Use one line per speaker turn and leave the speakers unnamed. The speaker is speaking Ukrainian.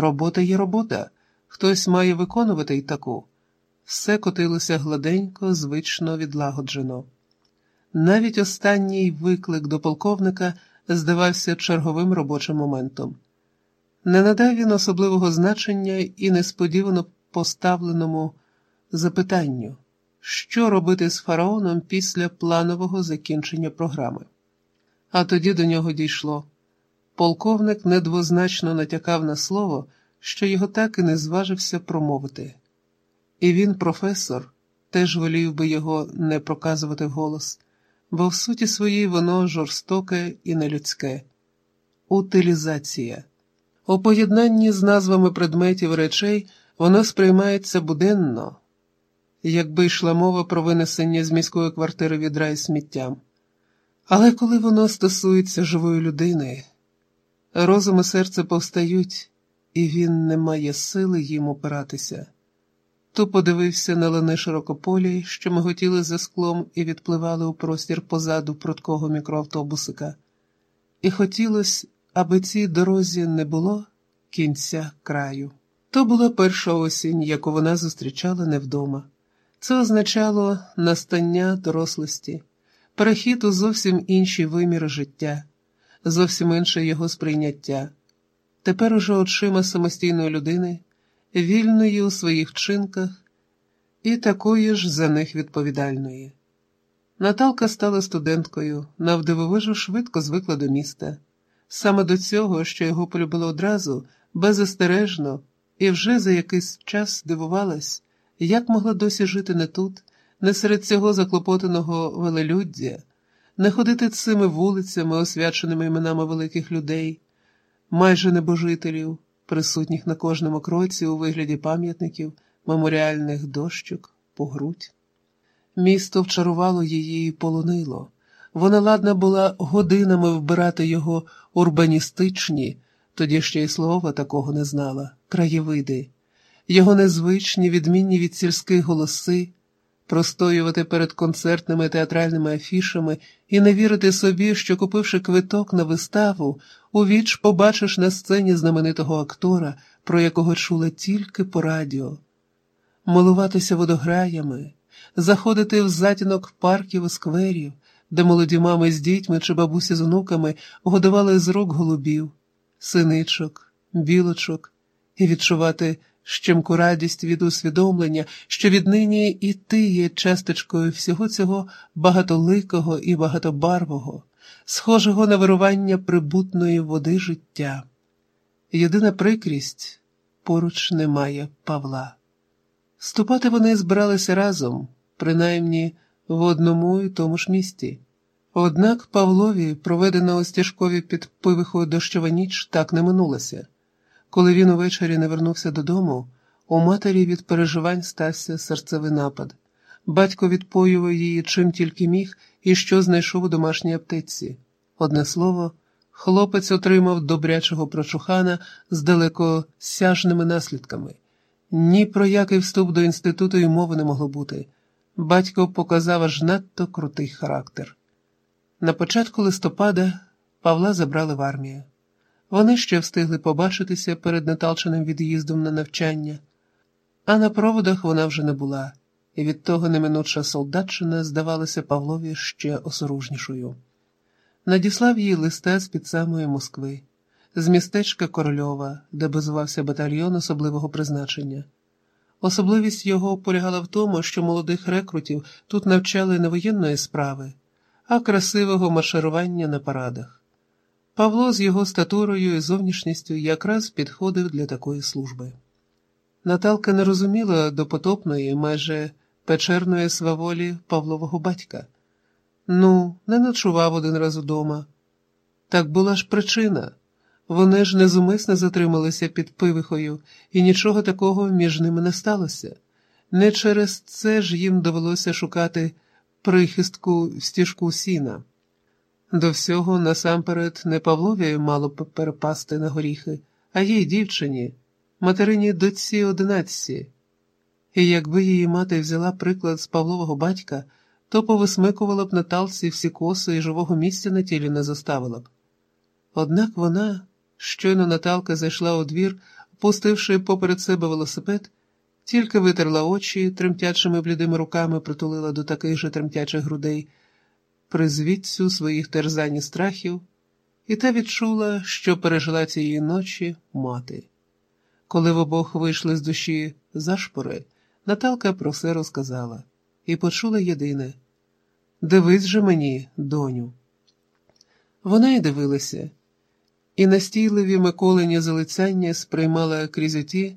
Робота є робота, хтось має виконувати й таку. Все котилося гладенько, звично відлагоджено. Навіть останній виклик до полковника здавався черговим робочим моментом. Не надав він особливого значення і несподівано поставленому запитанню, що робити з фараоном після планового закінчення програми. А тоді до нього дійшло. Полковник недвозначно натякав на слово, що його так і не зважився промовити. І він, професор, теж волів би його не проказувати вголос, бо в суті своїй воно жорстоке і нелюдське утилізація. У поєднанні з назвами предметів речей воно сприймається буденно, якби йшла мова про винесення з міської квартири відра із сміттям. Але коли воно стосується живої людини, розум і серце повстають, і він не має сили їм опиратися. То подивився на лани широкополі, що миготіли за склом і відпливали у простір позаду пруткого мікроавтобусика, і хотілося, аби цій дорозі не було кінця краю. То була перша осінь, яку вона зустрічала не вдома. Це означало настання дорослості, перехід у зовсім інші виміри життя, зовсім інше його сприйняття. Тепер уже очима самостійної людини, вільної у своїх вчинках і такої ж за них відповідальної. Наталка стала студенткою, навдивовижу швидко звикла до міста. Саме до цього, що його полюбила одразу, беззастережно, і вже за якийсь час дивувалась, як могла досі жити не тут, не серед цього заклопотаного велелюддя, не ходити цими вулицями, освяченими іменами великих людей, майже небожителів, присутніх на кожному кроці у вигляді пам'ятників, меморіальних дощок, погрудь. Місто вчарувало її і полонило. Вона ладна була годинами вбирати його урбаністичні, тоді ще й слова такого не знала, краєвиди, його незвичні, відмінні від сільських голоси, простоювати перед концертними театральними афішами і не вірити собі, що, купивши квиток на виставу, у віч побачиш на сцені знаменитого актора, про якого чула тільки по радіо, милуватися водограями, заходити в затінок парків і скверів де молоді мами з дітьми чи бабусі з онуками годували з рук голубів, синичок, білочок, і відчувати щемку радість від усвідомлення, що віднині і ти є часточкою всього цього багатоликого і багатобарвого, схожого на вирування прибутної води життя. Єдина прикрість поруч немає Павла. Ступати вони збиралися разом, принаймні в одному і тому ж місті. Однак Павлові, проведена у стіжкові під дощова ніч, так не минулася. Коли він увечері не вернувся додому, у матері від переживань стався серцевий напад. Батько відпоював її чим тільки міг і що знайшов у домашній аптеці. Одне слово, хлопець отримав добрячого прочухана з далекосяжними наслідками. Ні про який вступ до інституту й мови не могло бути. Батько показав аж надто крутий характер. На початку листопада Павла забрали в армію. Вони ще встигли побачитися перед Наталченим від'їздом на навчання, а на проводах вона вже не була, і від того неминуча солдатчина здавалася Павлові ще осоружнішою. Надіслав їй листа з під самої Москви, з містечка Корольова, де базувався батальйон особливого призначення. Особливість його полягала в тому, що молодих рекрутів тут навчали не воєнної справи, а красивого марширування на парадах. Павло з його статурою і зовнішністю якраз підходив для такої служби. Наталка не розуміла допотопної, майже печерної сваволі Павлового батька. Ну, не ночував один раз удома. Так була ж причина. Вони ж незумисно затрималися під пивихою, і нічого такого між ними не сталося. Не через це ж їм довелося шукати прихистку в стіжку сіна. До всього, насамперед, не Павлові мало б перепасти на горіхи, а їй дівчині, материні дочці одинадцяті. І якби її мати взяла приклад з Павлового батька, то повисмикувала б на талці всі коси і живого місця на тілі не заставила б. Однак вона. Щойно Наталка зайшла у двір, Пустивши поперед себе велосипед, тільки витерла очі тремтячими блідими руками притулила до таких же тремтячих грудей призвідцю своїх терзань і страхів, і та відчула, що пережила цієї ночі мати. Коли в обох вийшли з душі зашпори, Наталка про все розказала і почула єдине Дивись же мені, доню. Вона й дивилася, і настійливі Миколині залицяння сприймала крізь оті